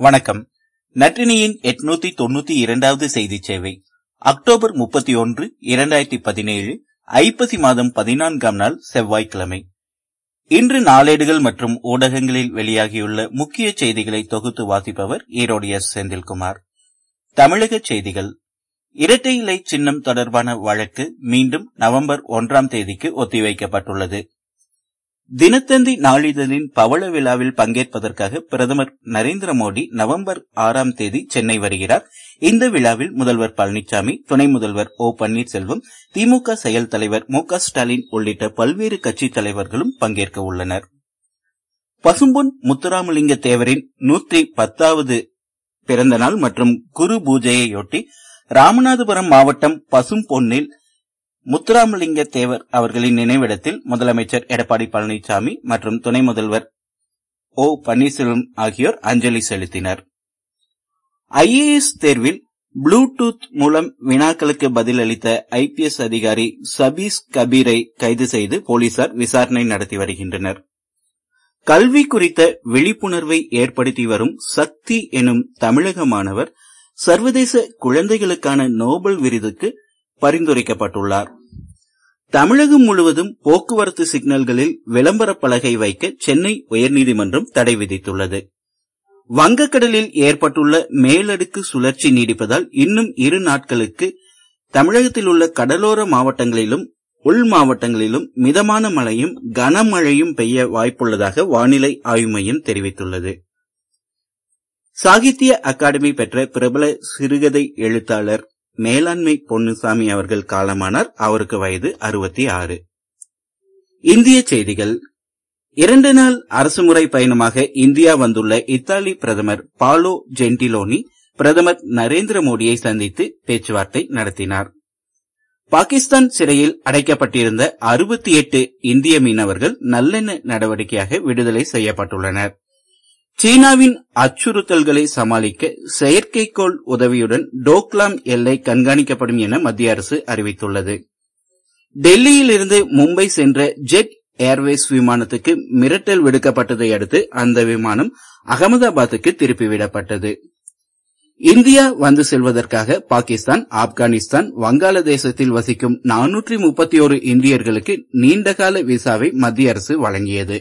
வணக்கம். நற்றினியின் எட்நூத்தி தொண்ணூத்தி இரண்டாவது செய்தி சேவை. அக்டோபர் முப்பத்தி ஒன்று இரண்டாயிரத்தி பதினேழு ஐப்பசி மாதம் பதினான்காம் நாள் செவ்வாய்க்கிழமை. இன்று நாளேடுகள் மற்றும் ஊடகங்களில் வெளியாகியுள்ள முக்கிய செய்திகளை தொகுத்து வாசிப்பவர் ஈரோடு எஸ். செந்தில்குமார். தமிழக செய்திகள். இரட்டை இலை சின்னம் தொடர்பான வழக்கு மீண்டும் நவம்பர் ஒன்றாம் தேதிக்கு ஒத்திவைக்கப்பட்டுள்ளது. தினத்தந்தி நாளிதழின் பவள விழாவில் பங்கேற்பதற்காக பிரதமர் நரேந்திர மோடி நவம்பர் ஆறாம் தேதி சென்னை வருகிறார். இந்த விழாவில் முதல்வர் பழனிசாமி துணை முதல்வர் ஓ பன்னீர்செல்வம் திமுக செயல் தலைவர் மு ஸ்டாலின் உள்ளிட்ட பல்வேறு கட்சித் தலைவர்களும் பங்கேற்க உள்ளனர். பசும்பொன் முத்துராமலிங்க தேவரின் நூற்றி பத்தாவது பிறந்தநாள் மற்றும் குரு பூஜையையொட்டி ராமநாதபுரம் மாவட்டம் பசும்பொன்னில் முத்துராமலிங்க தேவர் அவர்களின் நினைவிடத்தில் முதலமைச்சர் எடப்பாடி பழனிசாமி மற்றும் துணை முதல்வர் ஓ பன்னீர்செல்வம் ஆகியோர் அஞ்சலி செலுத்தினர். ஐஏஎஸ் தேர்வில் ப்ளூடூத் மூலம் வினாக்களுக்கு பதிலளித்த ஐபிஎஸ் அதிகாரி சபீஸ் கபீரை கைது செய்து போலீசார் விசாரணை நடத்தி வருகின்றனர். கல்வி குறித்த விழிப்புணர்வை ஏற்படுத்தி வரும் சக்தி எனும் தமிழக மாணவர் சர்வதேச குழந்தைகளுக்கான நோபல் விருதுக்கு பரிந்துரைக்கப்பட்டுள்ளார். தமிழகம் முழுவதும் போக்குவரத்து சிக்னல்களில் விளம்பர பலகை வைக்க சென்னை உயர்நீதிமன்றம் தடை விதித்துள்ளது. வங்கக்கடலில் ஏற்பட்டுள்ள மேலடுக்கு சுழற்சி நீடிப்பதால் இன்னும் இரு நாட்களுக்கு தமிழகத்தில் உள்ள கடலோர மாவட்டங்களிலும் உள் மாவட்டங்களிலும் மிதமான மழையும் கனமழையும் பெய்ய வாய்ப்புள்ளதாக வானிலை ஆய்வு மையம் தெரிவித்துள்ளது. சாகித்ய அகாடமி பெற்ற பிரபல சிறுகதை எழுத்தாளர் மேலாண்மை பொன்னுசாமி அவர்கள் காலமானார். அவருக்கு வயது அறுபத்தி ஆறு. இந்திய செய்திகள். இரண்டு நாள் அரசுமுறை பயணமாக இந்தியா வந்துள்ள இத்தாலி பிரதமர் பாலோ ஜென்டிலோனி பிரதமர் நரேந்திர மோடியை சந்தித்து பேச்சுவார்த்தை நடத்தினார். பாகிஸ்தான் சிறையில் அடைக்கப்பட்டிருந்த அறுபத்தி எட்டு இந்திய மீனவர்கள் நல்லெண்ண நடவடிக்கையாக விடுதலை செய்யப்பட்டுள்ளனா் சீனாவின் அச்சுறுத்தல்களை சமாளிக்க செயற்கைக்கோள் உதவியுடன் டோக்லாம் எல்லை கண்காணிக்கப்படும் என மத்திய அரசு அறிவித்துள்ளது. டெல்லியில் இருந்து மும்பை சென்ற ஜெட் ஏர்வேஸ் விமானத்துக்கு மிரட்டல் விடுக்கப்பட்டதை அடுத்து அந்த விமானம் அகமதாபாத்துக்கு திருப்பிவிடப்பட்டது. இந்தியா வந்து செல்வதற்காக பாகிஸ்தான் ஆப்கானிஸ்தான் வங்காளதேசத்தில் வசிக்கும் நானூற்றி முப்பத்தி ஒரு இந்தியர்களுக்கு நீண்டகால விசாவை மத்திய அரசு வழங்கியது.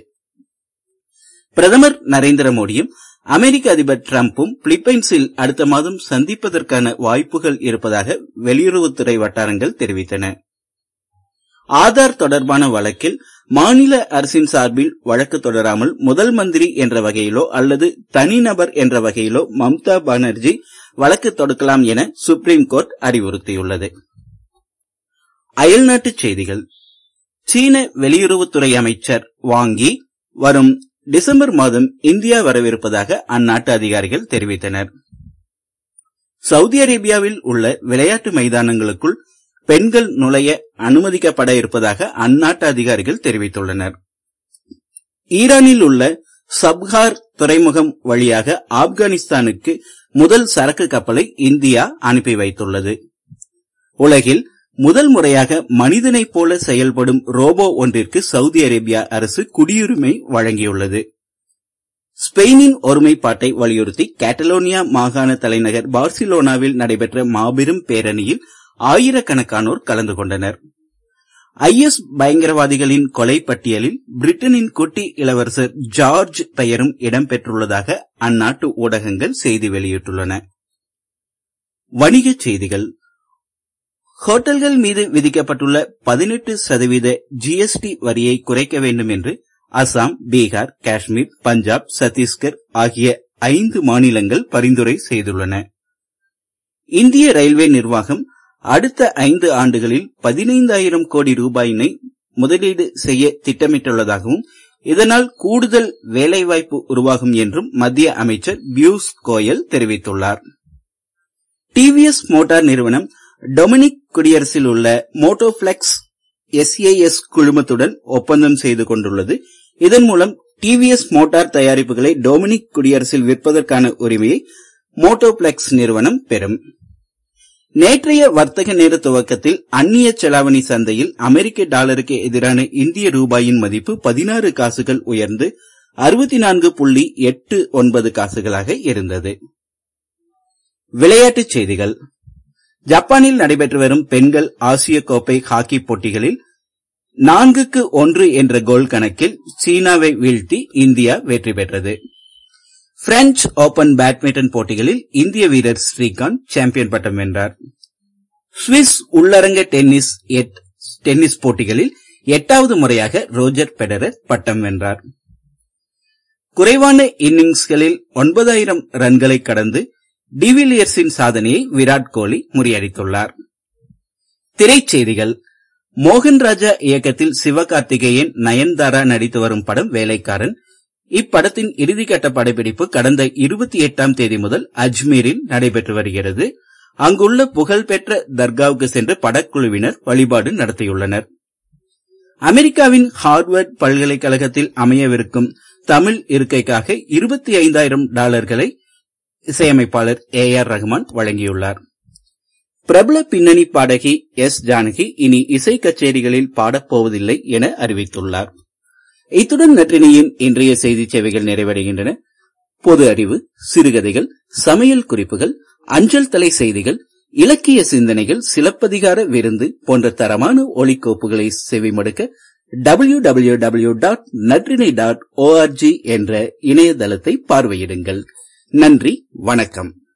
பிரதமர் நரேந்திர மோடியும் அமெரிக்க அதிபர் டிரம்பும் பிலிப்பைன்ஸில் அடுத்த மாதம் சந்திப்பதற்கான வாய்ப்புகள் இருப்பதாக வெளியுறவுத்துறை வட்டாரங்கள் தெரிவித்தன. ஆதார் தொடர்பான வழக்கில் மாநில அரசின் சார்பில் வழக்கு தொடராமல் முதல் மந்திரி என்ற வகையிலோ அல்லது தனிநபர் என்ற வகையிலோ மம்தா பானர்ஜி வழக்கு தொடுக்கலாம் என சுப்ரீம் கோர்ட் அறிவுறுத்தியுள்ளது. அயல்நாட்டுச் செய்திகள். சீன வெளியுறவுத்துறை அமைச்சர் வாங்கி வரும் டிசம்பர் மாதம் இந்தியா வரவிருப்பதாக அந்நாட்டு அதிகாரிகள் தெரிவித்தனர். சவுதி அரேபியாவில் உள்ள விளையாட்டு மைதானங்களுக்குள் பெண்கள் நுழைய அனுமதிக்கப்பட இருப்பதாக அந்நாட்டு அதிகாரிகள் தெரிவித்துள்ளனர். ஈரானில் உள்ள சப்ஹார் துறைமுகம் வழியாக ஆப்கானிஸ்தானுக்கு முதல் சரக்கு கப்பலை இந்தியா அனுப்பி வைத்துள்ளது. உலகில் முதல் முறையாக மனிதனைப் போல செயல்படும் ரோபோ ஒன்றிற்கு சவுதி அரேபியா அரசு குடியுரிமை வழங்கியுள்ளது. ஸ்பெயினின் ஒருமைப்பாட்டை வலியுறுத்தி கேட்டலோனியா மாகாண தலைநகர் பார்சிலோனாவில் நடைபெற்ற மாபெரும் பேரணியில் ஆயிரக்கணக்கானோர் கலந்து கொண்டனர். ஐ எஸ் பயங்கரவாதிகளின் கொலை பட்டியலில் பிரிட்டனின் குட்டி இளவரசர் ஜார்ஜ் பெயரும் இடம்பெற்றுள்ளதாக அந்நாட்டு ஊடகங்கள் செய்தி வெளியிட்டுள்ளன. வணிகச் செய்திகள். ஹோட்டல்கள் மீது விதிக்கப்பட்டுள்ள பதினெட்டு சதவீத ஜிஎஸ்டி வரியை குறைக்க வேண்டும் என்று அசாம் பீகார் காஷ்மீர் பஞ்சாப் சத்தீஸ்கர் ஆகிய ஐந்து மாநிலங்கள் பரிந்துரை செய்துள்ளன. இந்திய ரயில்வே நிர்வாகம் அடுத்த ஐந்து ஆண்டுகளில் பதினைந்தாயிரம் கோடி ரூபாயினை முதலீடு செய்ய திட்டமிட்டுள்ளதாகவும் இதனால் கூடுதல் வேலைவாய்ப்பு உருவாகும் என்றும் மத்திய அமைச்சர் பியூஷ் கோயல் தெரிவித்துள்ளார். டிவிஎஸ் மோட்டார் நிறுவனம் டொமினிக் குடியரசில் உள்ள மோட்டோபிளெக்ஸ் எஸ்ஏஎஸ் குழுமத்துடன் ஒப்பந்தம் செய்து கொண்டுள்ளது. இதன் மூலம் டிவிஎஸ் மோட்டார் தயாரிப்புகளை டொமினிக் குடியரசில் விற்பதற்கான உரிமையை மோட்டோபிளெக்ஸ் நிறுவனம் பெறும். நேற்றைய வர்த்தக நேர துவக்கத்தில் அந்நிய செலாவணி சந்தையில் அமெரிக்க டாலருக்கு எதிரான இந்திய ரூபாயின் மதிப்பு பதினாறு காசுகள் உயர்ந்து அறுபத்தி நான்கு புள்ளி எட்டு ஒன்பது காசுகளாக இருந்தது. விளையாட்டுச் செய்திகள். ஜப்பானில் நடைபெற்று வரும் பெண்கள் ஆசிய கோப்பை ஹாக்கி போட்டிகளில் நான்குக்கு ஒன்று என்ற கோல் கணக்கில் சீனாவை வீழ்த்தி இந்தியா வெற்றி பெற்றது. பிரெஞ்சு ஓபன் பேட்மிண்டன் போட்டிகளில் இந்திய வீரர் ஸ்ரீகாந்த் சாம்பியன் பட்டம் வென்றார். சுவிஸ் உள்ளரங்க டென்னிஸ் டென்னிஸ் போட்டிகளில் எட்டாவது முறையாக ரோஜர் பெடரர் பட்டம் வென்றார். குறைவான இன்னிங்ஸ்களில் ஒன்பதாயிரம் ரன்களை கடந்து டிவிலியர்ஸின் சாதனையை விராட் கோலி முறியடித்துள்ளார். திரைச்செய்திகள். மோகன் ராஜா இயக்கத்தில் சிவகார்த்திகேயன் நயன்தாரா நடித்து வரும் படம் வேலைக்காரன். இப்படத்தின் இறுதிக்கட்ட படப்பிடிப்பு கடந்த இருபத்தி எட்டாம் தேதி முதல் அஜ்மீரில் நடைபெற்று வருகிறது. அங்குள்ள புகழ்பெற்ற தர்காவுக்கு சென்று படக்குழுவினர் வழிபாடு நடத்தியுள்ளனர். அமெரிக்காவின் ஹார்வர்ட் பல்கலைக்கழகத்தில் அமையவிருக்கும் தமிழ் இருக்கைக்காக இருபத்தி ஐந்தாயிரம் டாலர்களை இசையமைப்பாளர் ஏ ஆர் ரஹ்மான் வழங்கியுள்ளார். பிரபல பின்னணி பாடகி எஸ் ஜானகி இனி இசை கச்சேரிகளில் பாடப்போவதில்லை என அறிவித்துள்ளார். இத்துடன் நற்றினியின் இன்றைய செய்தி சேவைகள் நிறைவடைகின்றன. பொது அறிவு சிறுகதைகள் சமையல் குறிப்புகள் அஞ்சல் தலை செய்திகள் இலக்கிய சிந்தனைகள் சிலப்பதிகார விருந்து போன்ற தரமான ஒலிக்கோப்புகளை செவிமடுக்க W W W dot Natrinai dot ORG என்ற இணையதளத்தை பார்வையிடுங்கள். நன்றி வணக்கம்.